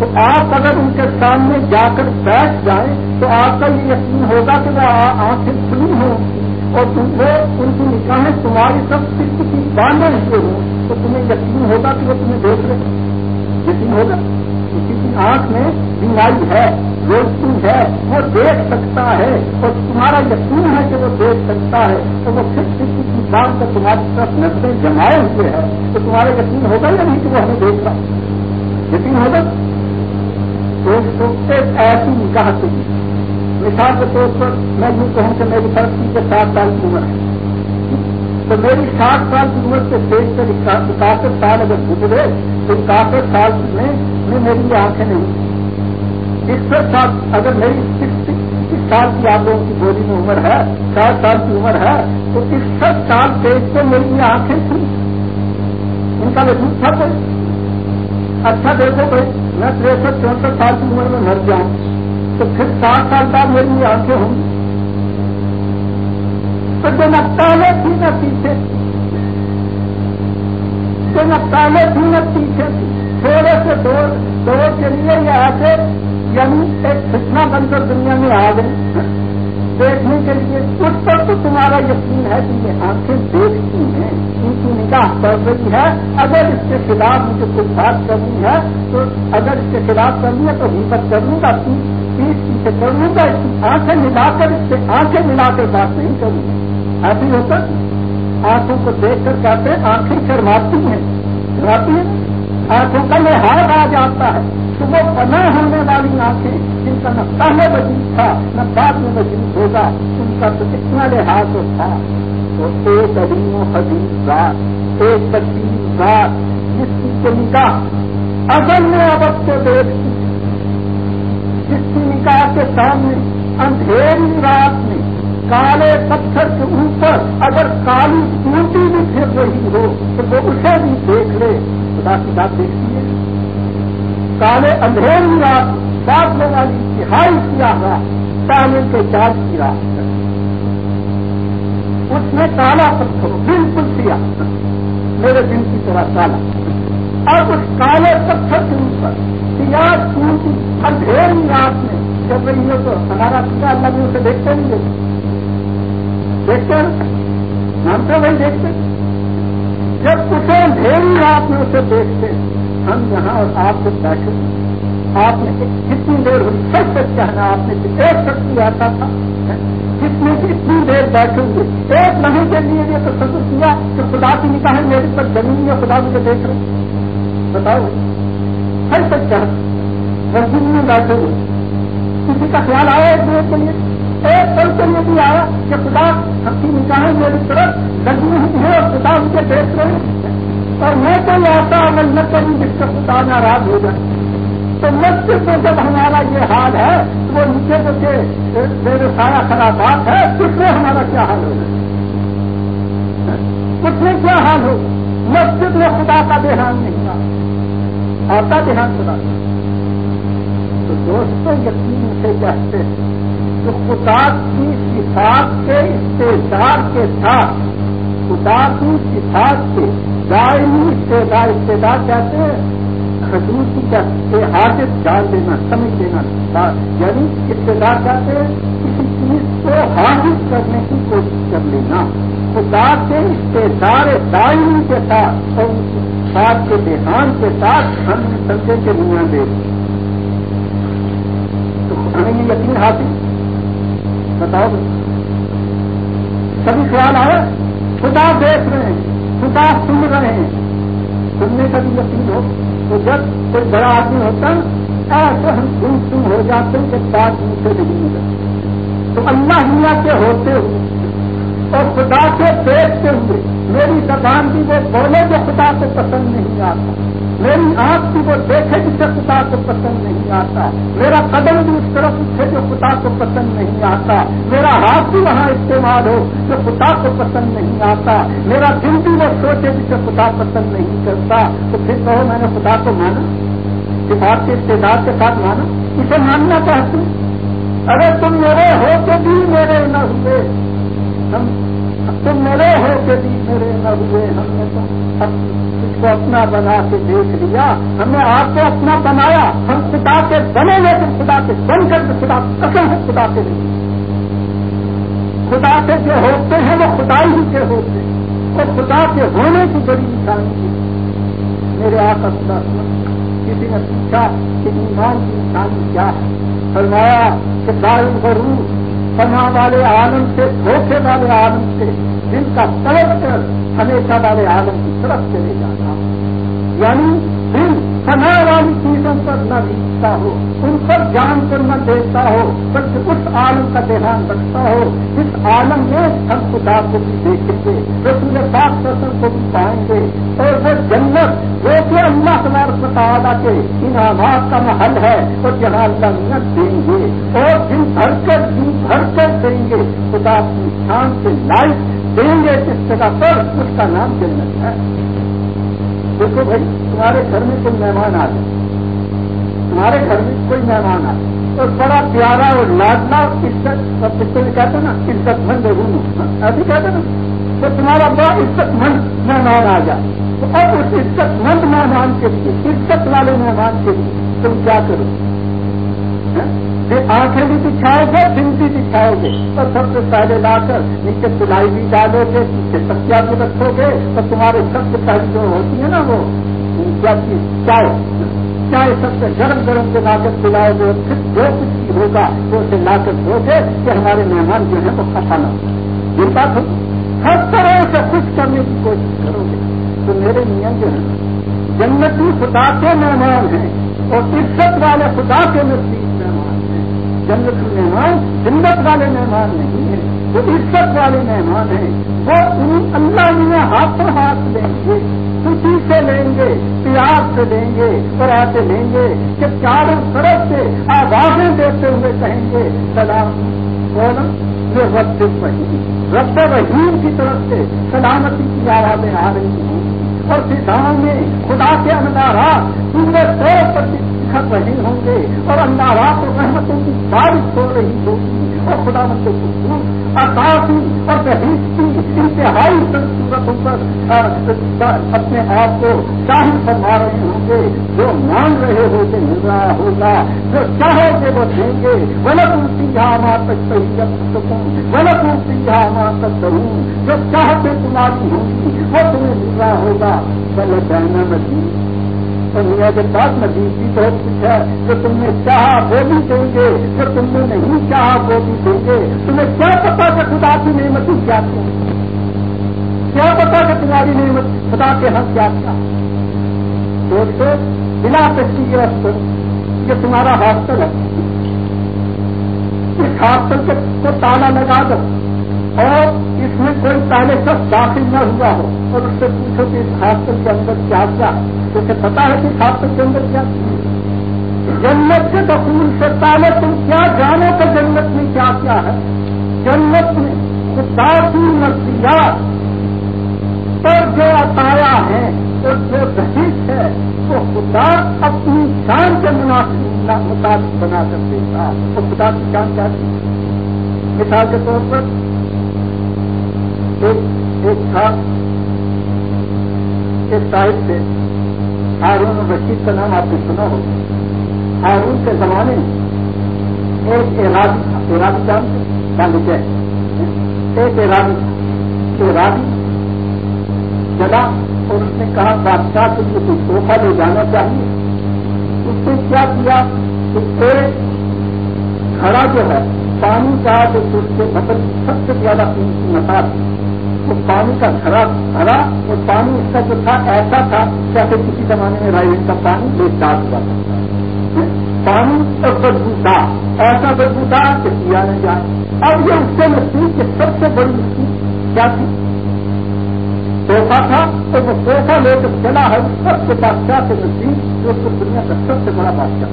تو آپ اگر ان کے سامنے جا کر بیٹھ جائیں، تو آپ کا یہ یقین ہوگا کہ وہ آنکھیں کھلی ہوں۔ اور تم وہ ان کی نکاحیں تمہاری سب صرف کی باندھے ہوئے ہوں، تو تمہیں یقین ہوگا کہ وہ تمہیں دیکھ رہے یقین ہوگا؟ کسی کی آنکھ میں بیماری ہے، روشنی ہے، وہ دیکھ سکتا ہے۔ اور تمہارا یقین ہے کہ وہ دیکھ سکتا ہے، تو وہ پھر کسی کی کا تمہاری طرف نظریں جمائے ہوئے ہیں تو تمہارا یقین ہوگا یا نہیں کہ وہ ہمیں دیکھ رہا یقین ہوگا؟ تو ایک ایسی نکاح سے مثال کے طور پر میں یوں کہوں کہ میری ترقی کے سات سال کی عمر ہے۔ تو میری سات سال کی عمر سے دیکھ کر اکاسٹھ سال اگر گزرے، تو اکاسٹھ سال میں میری آنکھیں نہیں۔ اس کے ساتھ اگر میری سال کی آپ لوگوں کی بولی میں عمر ہے ساٹھ سال کی عمر ہے، تو اکسٹھ سال دیکھ کے میری آنکھیں تھیں۔ ان کا وجود تھا کوئی؟ اچھا دیکھو بھائی، میں تریسٹھ، چونسٹھ سال کی عمر میں مر جاؤں، تو پھر سات سال بعد میری آنکھیں ہوں۔ تو جو نہ پہلے تھی نہ پیچھے۔ جو نہ پہلے تھی نہ پیچھے۔ تھی تھوڑے سے دور کے لیے یہ ایسے یعنی ایک فتنا بن کر دنیا میں آ گئی۔ دیکھنے کے لیے اس پر تو تمہارا یقین ہے کہ یہ آنکھیں دیکھتی ہیں۔ ان کی نگاہ پڑ رہی ہے۔ اگر اس کے خلاف مجھے کچھ بات کرنی ہے تو اگر اس کے خلاف کرنی ہے تو ہمت کر لوں گا۔ پیس پیچھے کر لوں گا۔ اس کی آنکھیں ملا کر اس سے آنکھیں ملا کر بات نہیں کروں گا۔ ایسی ہوتا آنکھوں کو دیکھ کر کہتے ہیں، آنکھیں شرماتی ہیں۔ شرماتی ہیں۔ آنکھوں کا لحاظ آ جاتا ہے۔ تو وہ پناہ ہونے والی آنکھیں جن کا نہ پہلے وجود تھا، نہ بعد میں وجود ہوگا، ان کا تو اتنا لحاظ تھا۔ تو ایک عظیم و حدیث بات ایک تقسیم بات جس کی کو نکاح اگر میں ابد کو دیکھتی جس کی نکاح کے سامنے اندھیری رات میں کالے پتھر کے اوپر اگر کالی چونٹی بھی پھر رہی ہو، تو وہ اسے بھی دیکھ لے۔ خدا کی بات دیکھتی ہے کالے اندھیری رات باتنے والی تہائی کیا ہوا پہلے کے جاج کی رات۔ اس میں کالا پتھر بالکل سیا میرے دن کی طرح کالا اور اس کالے پتھر کے اوپر سیاح چونٹی اندھیری رات میں جب رہی ہو تو ہمارا پتا اللہ بھی اسے دیکھتے نہیں دیکھتے مانتے وہی دیکھتے۔ جب اسے اندھیری رات میں اسے دیکھتے ہم یہاں اور آپ سے بیٹھے آپ نے کتنی دیر ہوئی سچ سچ کہنا، آپ نے ایک شخص آتا تھا جس میں اتنی دیر بیٹھے ہوئے، ایک مہینے کے لیے یہ تو سب کیا کہ خدا کی نکاح میرے پر زمین میں خدا مجھے دیکھ رہے بتاؤ۔ سچ سچ کہنا مسجد میں بیٹھے ہوئے۔ کسی کا خیال آیا ایک دیر کے لیے؟ ایک پل کے لیے بھی آیا کہ خدا ہم کی نکاح میری طرف لگی ہوئی ہے اور خدا مجھے دیکھ رہے ہیں۔ اور میں تو ایسا عمل نہ کروں جس سے خدا ناراض ہو جائے تو مسجد میں جب ہمارا یہ حال ہے تو وہ نیچے جو میرے سارا خرابات ہے، اس میں ہمارا کیا حال ہوگا اس میں کیا حال ہو؟ مسجد میں خدا کا دھیان نہیں آتا آتا دھیان خدا تو دوستوں یقین سے کہتے ہیں کہ خدا کی صفات کے استعدار کے ساتھ، خدا کی صفات کے دائمی استعداد استعداد کہتے ہیں خصوصی کا حاصل ڈال دینا، سمجھ دینا یعنی استعداد کہتے ہیں، کسی چیز کو حاصل کرنے کی کوشش کر لینا۔ خدا کے استعدار دائمی کے ساتھ، اور ساتھ کے دیہان کے ساتھ ہم سمجھے کے دنیا دے۔ تو ہمیں یہ یقین حاصل؟ بتاؤ۔ سبھی خیال آئے؟ خدا دیکھ رہے ہیں۔ خدا سن رہے ہیں۔ سننے کا بھی یقین ہو تو جب کوئی بڑا آدمی ہوتا ایسے ہم سن سن ہو جاتے کہ بات مجھے نہیں ملے تو اللہ میاں کے ہوتے ہوئے اور خدا سے دیکھتے ہوئے۔ میری زبان بھی وہ بولے جو خدا کو پسند نہیں آتا۔ میری آنکھ بھی وہ دیکھے جسے خدا کو پسند نہیں آتا۔ میرا قدم بھی اس طرف اٹھے جو خدا کو پسند نہیں آتا۔ میرا ہاتھ بھی وہاں استعمال ہو جو خدا کو پسند نہیں آتا۔ میرا دل بھی وہ سوچے جسے خدا پسند نہیں کرتا۔ تو پھر کہو میں نے خدا کو مانا؟ کتاب کے استعداد کے ساتھ مانا؟ اسے ماننا چاہتی اگر تم میرے ہو تو بھی میرے نہ ہوئے ہم کے بھی میرے نہ ہوئے ہم نے تو کو اپنا بنا کے دیکھ لیا، ہم نے آپ کو اپنا بنایا۔ ہم خدا کے بنے ہوئے تو خدا کے بن کر کے خدا قسم ہے، خدا کے نہیں خدا کے جو ہوتے ہیں وہ خدا ہی کے ہوتے ہیں۔ اور خدا کے ہونے کی بڑی نشانی میرے آپ خدا، کسی نے پوچھا کہ ایمان کی نشانی کیا ہے؟ فرمایا کہ دائم ضرور پناہ والے آنند سے، دھوکے والے آنند سے جن کا طلب کر ہمیشہ والے عالم کی طرف چلے جانا۔ یعنی دل سنا والی چیزوں پر نہ بیچتا ہو، ان پر جان کر نہ دیکھتا ہو، بلکہ اس عالم کا دھیان رکھتا ہو۔ جس عالم میں ہم خدا کو بھی دیکھیں گے، رسول پاک فصل کو بھی پائیں گے۔ اور وہ جنت، جو کہ اللہ تمہارے مطالعہ کے انعامات کا محل ہے اور جہاں اللہ منت دیں گے۔ اور دن بھر کر دن بھر کر دیں گے، خدا کی شان سے لائف دیں گے جس جگہ پر؟ اس کا نام جنت ہے۔ دیکھو بھائی، تمہارے گھر میں کوئی مہمان آ جائے تمہارے گھر میں کوئی مہمان آ جائے اور بڑا پیارا اور لاڈلا عزت، سب بچے میں کہتے نا عزت مند روم ہاں، ایسے کہتے نا تو تمہارا بڑا عزت مند مہمان آ جائے تو اب اس عزت مند مہمان کے لیے، عزت والے مہمان کے لیے تم کیا کرو؟ ہاں، آنکھیں بھی دکھاؤ گے، دن بھی دکھاؤ گے اور سب سے پہلے لا کر نیچے سلائی بھی ڈالو گے، نیچے سبزیاں بھی رکھو گے۔ تو تمہارے سب سے پہلے جو ہوتی ہے نا وہ چیز چائے چائے سب سے گرم گرم کے لا کر پلاؤ گے پھر جو کچھ بھی ہوگا، وہ اسے لا کر دو گے کہ ہمارے مہمان جو ہیں وہ کھانا نہ یہ بات ہر طرح سے خوش کرنے کی کوشش کرو گے۔ تو میرے نیم جو ہیں، جنتی خدا کے مہمان ہیں اور عزت والے خدا کے نزدیک جنتی مہمان، جنت والے مہمان نہیں ہیں وہ عزت والے مہمان ہیں۔ وہ اللہ میں ہاتھ پر ہاتھ لیں گے، خوشی سے لیں گے، پیار سے لیں گے اور ایسے لیں گے کہ چاروں طرف سے آوازیں دیتے ہوئے کہیں گے، سلام کون جو رب وحیم رب وحیم کی طرف سے سلامتی کی آوازیں آ رہی ہیں۔ اور کسانوں میں خدا کے اندارات پورے طور پر دکھت رہے ہوں گے اور اندارات اور رحمتوں کی بارش ہو رہی ہوگی اور خدا مند کو اکاسی اور بہشتی انتہائی صورتوں پر اپنے آپ کو شاہی فرما رہے ہوں گے۔ جو مان رہے ہو کے مل رہا ہوگا جو چاہو گے وہ دیں گے۔ غلط اسی یہاں تک صحیح کر سکوں غلط اسی یہاں تک کروں جو چاہتے تمہاری ہوں گی، وہ تمہیں مل رہا ہوگا۔ چلو جانا میں اور میاں کے پاس نبی کی بہت کچھ ہے۔ جو تم نے چاہا وہ بھی دیں گے؟ جو تم نے نہیں چاہا وہ بھی دیں گے؟ تمہیں کیا پتا کہ خدا کی نعمت کیا کیا پتا کہ تمہاری نعمت خدا کے حق کیا تھا؟ دوستو بنا کشتی کے رفتر یہ تمہارا ہاسٹل ہے اس ہاسٹل کو تالا لگا دو۔ اور اس میں کوئی پہلے شخص داخل نہ ہوا ہو اور اس سے پوچھو کہ اس ہاسپٹل کے اندر کیا کیا۔ ہے اسے پتا ہے کہ اس ہاسپٹل کے اندر کیا جنت کے دخول سے پہلے تم کیا جانو کہ جنت میں کیا کیا ہے؟ جنت میں خدا کی نفسیات پر جو عطایا ہے، اور جو بحث ہے، وہ خدا اپنی شان کے مناسب مطابق بنا کر دیتا تو خدا کی شان کیا تھی؟ مثال کے طور پر ایک ایک تھا ایک صاحب سے ہارون رشید کا نام آپ نے سنا ہو ہارون کے زمانے میں ایک ارادی تھا ارادی جان سے ایک ارادی ارادی چلا اور اس نے کہا، بادشاہ سے کچھ تحفہ لے جانا چاہیے۔ اس نے کیا کیا کہ ایک کھڑا جو ہے پانی کا جو اس کے مطلب سب سے زیادہ قیمتی مساج وہ پانی کا گھرا بھرا اور پانی اس کا جو تھا، ایسا تھا جیسے کسی زمانے میں رائے کا پانی بے داغ ہوا تھا۔ پانی اور بدبودار، ایسا بدبودار کہ کیا نہ جائے۔ اب یہ اس سے نصیب کی سب سے بڑی نصیب کیا تھی؟ توحفہ تھا تو وہ توحفہ لے کر چلا ہے سب سے بادشاہ سے نصیب؟ جو اس کو دنیا کا سب سے بڑا بادشاہ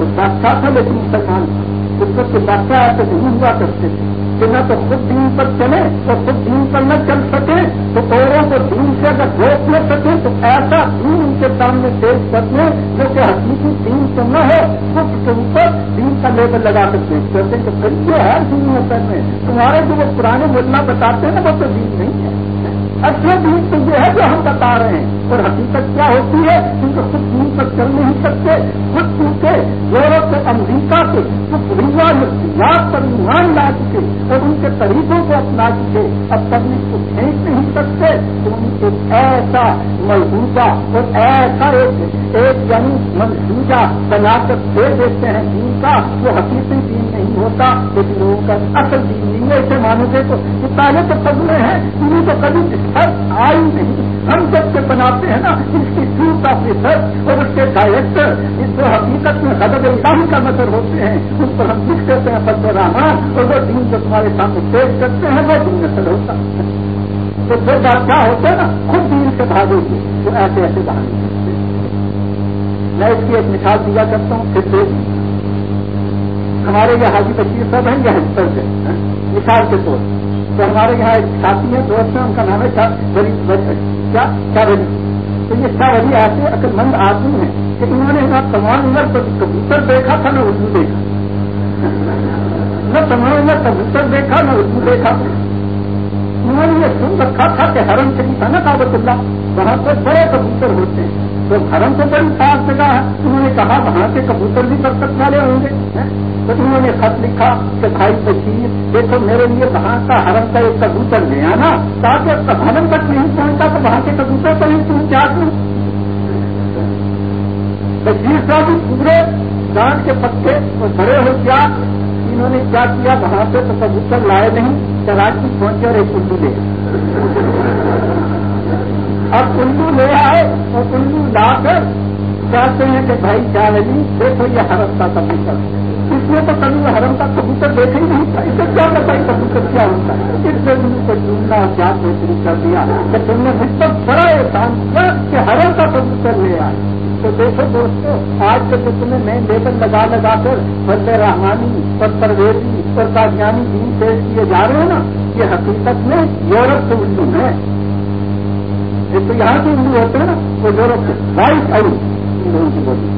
وہ بادشاہ تھا لیکن مسلمان تھا۔ اس کو بادشاہ ایسے نہیں ہوا کرتے تھے؟ کہ نہ تو خود دین پر چلے تو خود دین پر نہ چل سکے، تو اوروں کو دین سے اگر روک نہ سکے، تو ایسا دین ان کے سامنے پیش کر دیں جو کہ حقیقی دین تو نہ ہو، خود کے اوپر دین کا لیبل لگا کر پیش کر دیں تو پھر یہ ہے دین اثر میں۔ تمہارے جو وہ پرانے ملا بتاتے ہیں نا، وہ تو دین نہیں ہے۔ اچھا دین تو یہ ہے جو ہم بتا رہے ہیں۔ اور حقیقت کیا ہوتی ہے؟ کیونکہ خود دین پر چل نہیں سکتے۔ خود کیونکہ یورپ سے امریکہ سے کچھ روا نفسیات پر ایمان لا چکے اور ان کے طریقوں کو اپنا چکے۔ اب تبلیغ کو پھینک نہیں سکتے۔ تو ان کو ایسا محبوبہ اور ایسا ایک ایک یعنی منصوبہ بنا کر دے دیتے ہیں دین کا وہ حقیقی دین نہیں ہوتا لیکن لوگوں کا اصل دین نہیں ہے، اسے مانو گے تو پہلے تو پگلے ہیں انہیں تو کبھی آئی نہیں۔ ہم جب سے بناتے ہیں نا، اس کی سوٹ آفیسر اور اس کے ڈائریکٹر اس کو حقیقت میں حضرت الہی کا نظر ہوتے ہیں۔ اس پر ہم لکھ دیتے ہیں، فضل رحمان اور وہ دین جو تمہارے سامنے پیش کرتے ہیں، وہ دن نسل ہوتا۔ تو جو بادشاہ ہوتے ہیں نا؟ خود دین سے بھاگے گی تو ایسے ایسے بہانے۔ میں اس کی ایک مثال دیا کرتا ہوں، پھر سے ہمارے یہاں حاجی بشیر صاحب ہیں یا ہستر سے مثال کے طور تو ہمارے یہاں ایک ساتھی ہے دوست ہیں ان کا نام ہے کیا بلی تو یہ شاہ ولی ایسے عقل مند آدمی ہیں کہ انہوں نے نہ تمام عمر کبوتر دیکھا تھا، نہ اردو دیکھا۔ نہ تمام عمر کبوتر دیکھا، نہ اردو دیکھا۔ انہوں نے یہ سن رکھا تھا کہ حرم شریف تھا نا کابت اللہ، وہاں پر بڑے کبوتر ہوتے ہیں۔ تو حرم تو بڑی خاص جگہ ہے انہوں نے کہا وہاں کے کبوتر بھی برکت والے ہوں گے تو انہوں نے خط لکھا کہ بھائی بشیر دیکھو میرے لیے وہاں کا حرم کا ایک کبوتر لے آنا، تاکہ حرم تک نہیں پہنچا تو وہاں کے کبوتر تو نہیں پہنچا دوں بشیر صاحب پورے ڈانٹ کے پتے اور بڑے ہو کیا انہوں نے کیا کیا؟ وہاں پہ تو کبوتر لائے نہیں کراچی پہنچے اور ایک اردو لے اب اردو لے آئے اور اردو لا کر چاہتے ہیں کہ بھائی کیا نہیں دیکھو یہ حرم کا کبوتر۔ اس میں تو کبھی حرم کا کبوتر دیکھ ہی نہیں تھا۔ اسے کیا پتا ہے کبوتر کیا ہوتا ہے؟ اس سے ان کو ڈھونڈنا کیا شروع کر دیا۔ کہ تم نے مجھ بڑا احسان کیا کہ حرم کا کبوتر لے آئے۔ تو دیکھو دوستو، آج کے دن میں نئے لیبل لگا لگا کر فضل رحمانی اور پرویزی اور کاغانی دین پیش کیے جا رہے ہیں نا، یہ حقیقت میں یورپ سے اردو ہے۔ یہ تو یہاں کے اردو ہوتے ہیں نا، وہ یورپ سے وائٹ آؤٹ ان کی بولی۔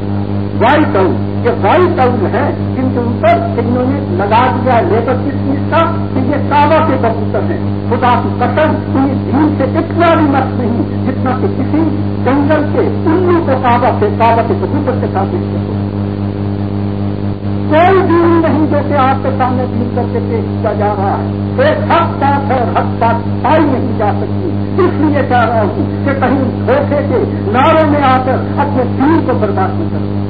وائٹ آؤٹ یہ وائٹ آؤٹ ہے جن کے اوپر انہوں نے لگا دیا لیبر کس چیز کا کہ یہ کعبہ کے کبوتر ہیں۔ خدا کی قسم ان دین سے اتنا بھی مت نہیں، جتنا کہ کسی جنگل کے الو کو کعبہ سے کعبہ کے کبوتر کے ساتھ کوئی دین نہیں جیسے آپ کے سامنے دین کر کے پیش کیا جا رہا ہے، ایک حق بات ہے حق بات پائی نہیں جا سکتی اس لیے چاہ رہا ہوں کہ کہیں دھوکے کے ناروں میں آ کر اپنے دین کو برداشت نہیں کر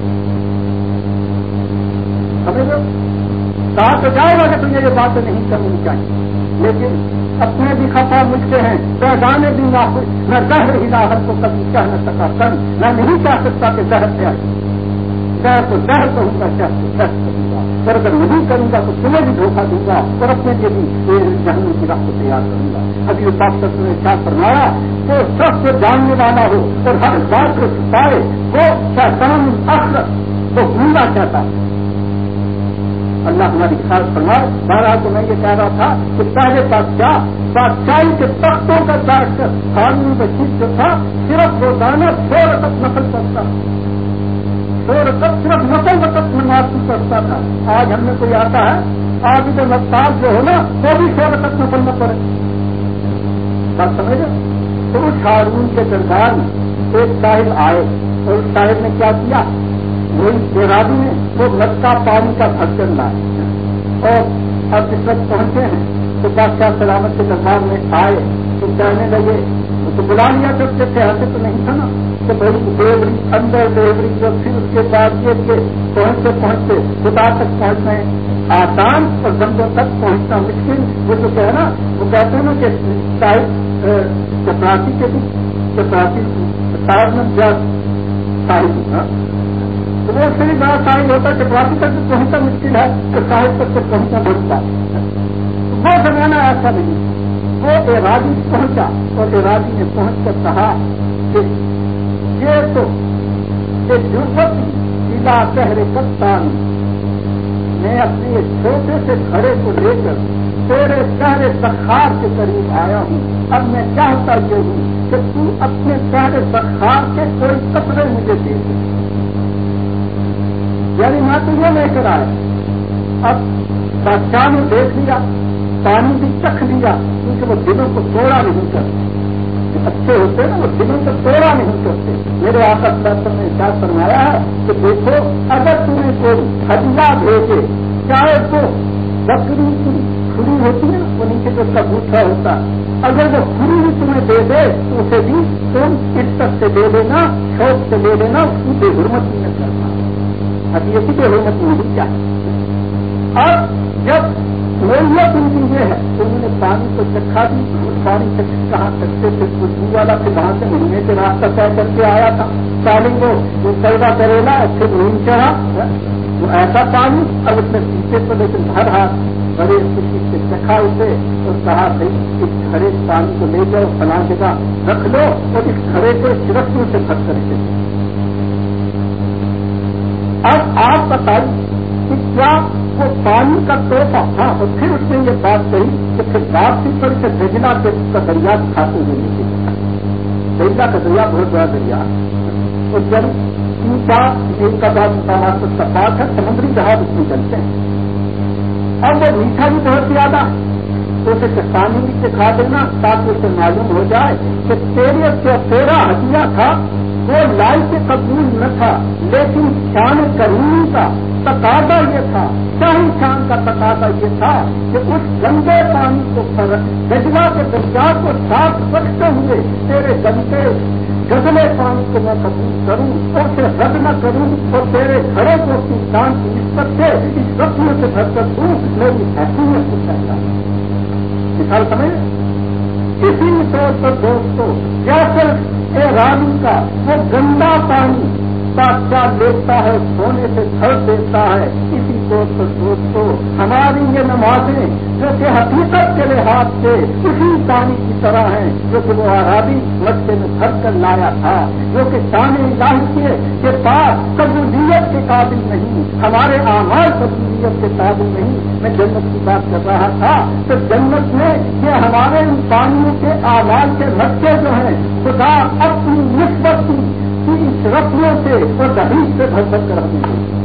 سمجھ کہا تو جائے گا کہ تمہیں یہ باتیں نہیں کرنی چاہیے، لیکن اپنے بھی خطا مجھ سے ہیں پیغانے بھی نہ میں زہر ہی راحت کو کبھی کہہ نہ سکا کر میں نہیں چاہ سکتا کہ زہر سے آئی زہر تو زہر کہوں گا شہر تو شہر کروں گا اور اگر نہیں کروں گا تو تمہیں بھی دھوکہ دوں گا۔ اور اپنے لیے بھی جہنم کی راہ کو تیار کروں گا۔ ابھی اس بات نے کیا فرمایا؟ وہ سب سے جاننے والا ہو اور ہر بات کو چھپائے، وہ شیطان اخر، وہ گونگا چاہتا ہے۔ اللہ ہماری خاص فرمائے بارہ تو میں یہ کہہ رہا تھا کہ پہلے بادشاہ، بادشاہی کے تختوں کا بیٹھ قانون بشید جو تھا، صرف روزانہ سو رقط نقل کرتا۔ سو رقط صرف نقل وقت میں محسوس کرتا تھا۔ آج ہم نے کوئی آتا ہے، آج جو رفتار جو ہو نا وہ بھی سو رقط نقل نہ پڑے بات سمجھے تو اس ہارون کے دربار میں ایک صاحب آئے اور اس صاحب نے کیا کیا؟ وہی ارادی نے وہ لگتا پانی کا ڈھکن لائے۔ اور اب جس وقت پہنچے ہیں، تو بادشاہ سلامت کے دربار میں آئے۔ تو کہنے لگے تو بلا لیا کرتے تھے ایسے تو نہیں تھا نا۔ کہ اندر ڈیوری اور پھر اس کے بعد یہ کہ پہنچتے پہنچتے خدا تک پہنچنا آسان اور بندوں تک پہنچنا مشکل وہ تو کہنا وہ کہتے ہیں نا کہ شاید چپراسی کے بھی، چپراسی میں ہاں۔ تو وہ سے بھی بڑا سائن ہوتا ہے کہ واپس تک پہنچنا مشکل ہے، تو صاحب تک تو پہنچنا بڑھتا ہے۔ وہ زمانہ ایسا نہیں وہ ارادی پہنچا اور ارادی نے پہنچ کر کہا کہ یہ تو سیدھا شہر کپتان میں اپنے چھوٹے سے کھڑے کو لے کر تیرے شہر سخار کے قریب آیا ہوں۔ اب میں چاہتا یہ ہوں کہ تو اپنے شہر سخار کے کوئی کپڑے مجھے دے دے۔ یعنی میں تو یہ لے کر آئے۔ اب بادشاہ نے دیکھ لیا، پانی بھی چکھ لیا، کیونکہ وہ دلوں کو توڑا نہیں کرتے اچھے ہوتے نا، وہ دلوں کو توڑا نہیں کرتے میرے آپس ڈاکٹر نے کیا فرمایا ہے کہ دیکھو، اگر تمہیں کوئی ہڈیا بھیجے، چاہے تو بکری کی کھڑی ہوتی ہے، وہ نیچے تو اس کا بوٹھا ہوتا۔ اگر وہ کھڑی بھی تمہیں دے دے، تو اسے بھی تم عزت سے دے دینا، شوق سے دے دینا، اس کی بے حرمت نہیں کرنا۔ حقیقی کی حرمت نہیں چاہیے اور جب ضرورت ان کی یہ ہے۔ تو انہوں نے پانی کو چکھا دی پانی چکھ کہاں سکتے تھے۔ خوشبو والا پھر وہاں سے مہینے سے راستہ طے کر کے آیا تھا۔ پانی کو وہ پیدا کرے گا پھر نہیں چڑھا وہ ایسا پانی، اب اس میں پیچھے تو لیکن ہر ہاتھ بڑے خوشی سے چکھا اسے اور کہا، بھائی، اس کھڑے پانی کو لے جاؤ، فلاں جگہ رکھ لو اور اس کھڑے کو چرسوں سے بھر کر کے اب آپ بتائیے توحفہ تھا اور پھر اس نے یہ بات کہی کہ پھر واپسی پر سے بھیجنا کے کا دریا کھاتے ہوئے نہیں دریا کا دریا بہت بڑا دریا۔ اور جب تین چار ایک کا بعد مقامات کا بات ہے، سمندری جہاز اس میں چلتے ہیں۔ اب وہ میٹھا بھی بہت زیادہ۔ تو اسے چٹانی بھی سکھا دینا تاکہ اسے معلوم ہو جائے کہ تیرے جو تیرا ہتھیار تھا، وہ لائی قبول نہ تھا، لیکن شان کریمی کا تقاضا یہ تھا شاہی شان کا تقاضا یہ تھا کہ اس گندے پانی کو گجوا کے درجہ کو صاف رکھتے ہوئے تیرے گندے گزلے پانی کو میں قبول کروں اور اسے رد نہ کروں اور تیرے گھروں کو اس انسان کی نسبت سے اس رقم سے بھر کر دوں، میری حیثیت کو کہتا مثال سمجھ کسی طور پر دوستوں یا صرف اے رانی کا وہ گندا پانی بادشاہ لیتا ہے، سونے سے گھر دیتا ہے۔ اسی طور پر دوستوں ہماری یہ نمازیں جو کہ حقیقت کے لحاظ سے اسی پانی کی طرح ہیں، جو کہ وہ آرابی مچے میں بھر کر لایا تھا، جو کہ شان الہی کے پاس قبولیت کے قابل نہیں، ہمارے آمار قبولیت کے قابل نہیں۔ میں جنت کی بات کر رہا تھا، تو جنت میں یہ ہمارے ان پانیوں کے آواز کے مچے جو ہیں، خدا اپنی نسبت کی رسموں سے اور دہیج سے بھر بھر کر رکھیں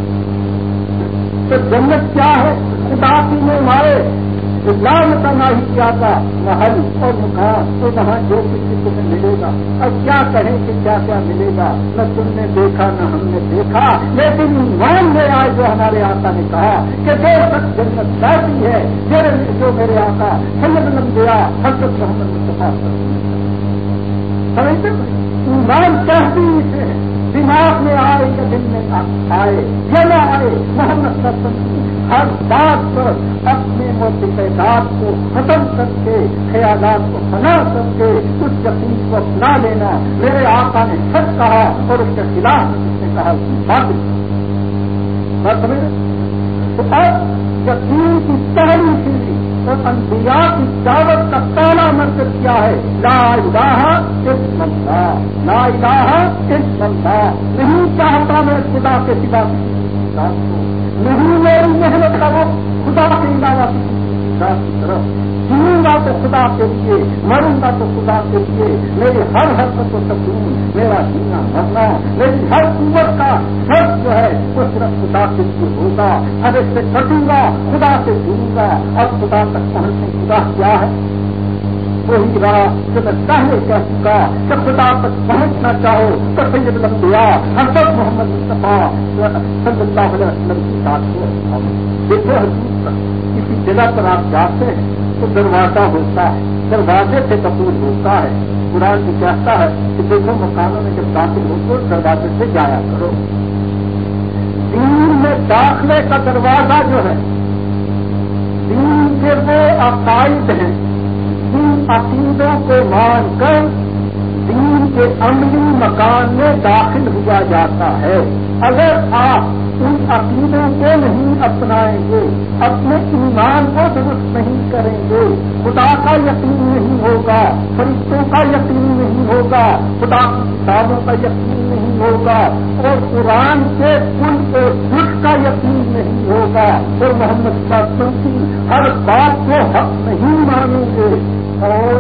تو جنت کیا ہے؟ خدا کی میں مارے اسلام کرنا ہی کیا تھا، نہ محل اور مقام تو وہاں جو کسی تمہیں ملے گا۔ اب کیا کہیں کہ کیا کیا ملے گا؟ نہ تم نے دیکھا، نہ ہم نے دیکھا۔ لیکن ایمان میں آئے جو ہمارے آقا نے کہا کہ جو تک جنت بیٹھی ہے۔ میرے جو میرے آقا سید لمبیا حضرت محمد مصطفیٰ سمجھتے ایمان چاہتی سے دماغ میں آئے کہ دن میں آئے۔ یا نہ آئے۔ محمد سسم ہر بات پر اپنے موتعداد کو ختم کر کے، خیالات کو بنا کر کے اس یقین کو اپنا لینا۔ میرے آقا نے سچ کہا اور اس کے خلاف اس نے کہا۔ بات تو اب یقین کی پہلی چیز انبیاء کی دعوت کا پہلا مرکز کیا ہے۔ لا الہ اس بندہ لا الہ اس بندہ نہیں چاہتا میں خدا کے سوا۔ نہیں میری محنت کا وہ خدا کے علاوہ کی طرف. جیوں گا تو خدا کے لیے مروں گا تو خدا کے لیے. میری ہر حرکت کو سکون میرا جینا مرنا. میری ہر قوت کا فرق جو ہے، وہ صرف خدا کے لیے ہوگا. اب اس سے کٹوں گا، خدا سے جڑوں گا. اور خدا تک پہنچنے خدا کیا ہے؟ وہی رہا جو میں کہہ چکا، جب خدا تک پہنچنا چاہو تو سید لمبیا حضرت محمد مصطفیٰ صلی اللہ علیہ وسلم کی بات کو دیکھو حضور کسی جگہ پر آپ جاتے ہیں تو دروازہ ہوتا ہے، دروازے سے قبول ہوتا ہے۔ قرآن کی کہتا ہے کہ دیکھو مکانوں میں جب داخل ہو تو دروازے سے جایا کرو۔ دین میں داخلے کا دروازہ جو ہے، دین کے وہ عقائد ہیں عقیدوں کو مان کر دین کے عملی مکان میں داخل ہوا جاتا ہے۔ اگر آپ ان عقیدوں کو نہیں اپنائیں گے، اپنے ایمان کو درست نہیں کریں گے، خدا کا یقین نہیں ہوگا، فرشتوں کا یقین نہیں ہوگا، خدا کی کتابوں کا یقین نہیں ہوگا، اور قرآن کے کل کو دکھ کا یقین نہیں ہوگا۔ اور محمد صاحب کی ہر بات کو حق نہیں مانیں گے۔ اور